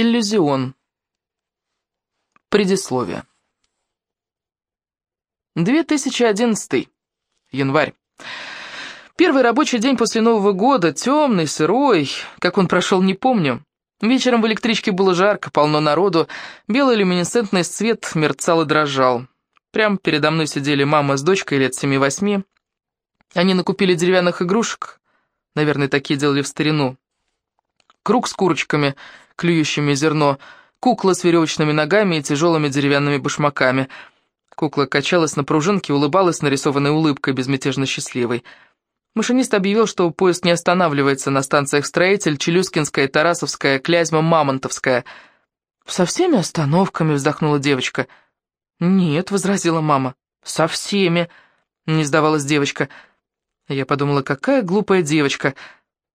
Иллюзион. Предисловие. 2011. Январь. Первый рабочий день после Нового года, темный, сырой. Как он прошел, не помню. Вечером в электричке было жарко, полно народу. Белый люминесцентный свет мерцал и дрожал. Прямо передо мной сидели мама с дочкой лет семи-восьми. Они накупили деревянных игрушек. Наверное, такие делали в старину. Круг с курочками — клюющими зерно, кукла с веревочными ногами и тяжелыми деревянными башмаками. Кукла качалась на пружинке, улыбалась нарисованной улыбкой, безмятежно счастливой. Машинист объявил, что поезд не останавливается на станциях «Строитель», «Челюскинская», «Тарасовская», «Клязьма», «Мамонтовская». «Со всеми остановками», — вздохнула девочка. «Нет», — возразила мама. «Со всеми», — не сдавалась девочка. Я подумала, какая глупая девочка,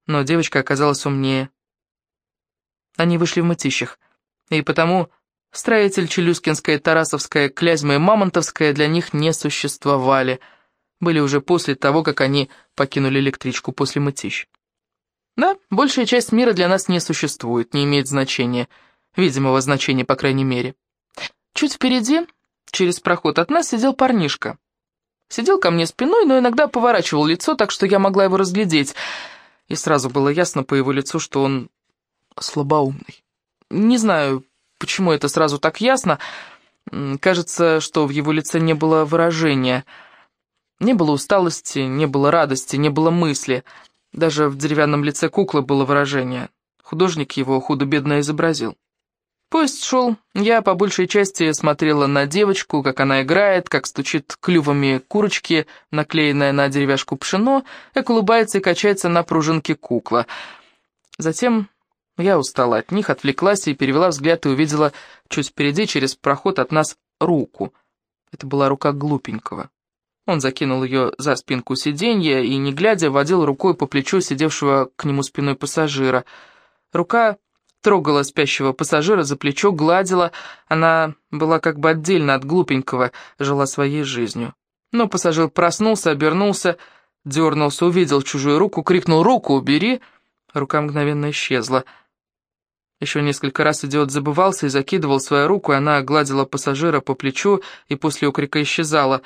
но девочка оказалась умнее. Они вышли в мытищах. И потому строитель Челюскинская, Тарасовская, Клязьма и Мамонтовская для них не существовали. Были уже после того, как они покинули электричку после мытищ. Да, большая часть мира для нас не существует, не имеет значения. Видимого значения, по крайней мере. Чуть впереди, через проход от нас, сидел парнишка. Сидел ко мне спиной, но иногда поворачивал лицо, так что я могла его разглядеть. И сразу было ясно по его лицу, что он слабоумный. Не знаю, почему это сразу так ясно. Кажется, что в его лице не было выражения. Не было усталости, не было радости, не было мысли. Даже в деревянном лице куклы было выражение. Художник его худо-бедно изобразил. Поезд шел, я по большей части смотрела на девочку, как она играет, как стучит клювами курочки, наклеенная на деревяшку пшено, как улыбается и качается на пружинке кукла. Затем я устала от них, отвлеклась и перевела взгляд и увидела чуть впереди, через проход от нас, руку. Это была рука глупенького. Он закинул ее за спинку сиденья и, не глядя, водил рукой по плечу сидевшего к нему спиной пассажира. Рука трогала спящего пассажира за плечо, гладила. Она была как бы отдельно от глупенького, жила своей жизнью. Но пассажир проснулся, обернулся, дернулся, увидел чужую руку, крикнул «Руку убери!» Рука мгновенно исчезла. Еще несколько раз идиот забывался и закидывал свою руку, и она гладила пассажира по плечу и после окрика исчезала.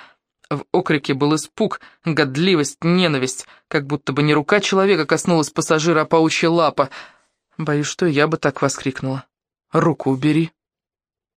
В окрике был испуг, годливость, ненависть, как будто бы не рука человека коснулась пассажира, а паучья лапа. Боюсь, что я бы так воскликнула. «Руку убери!»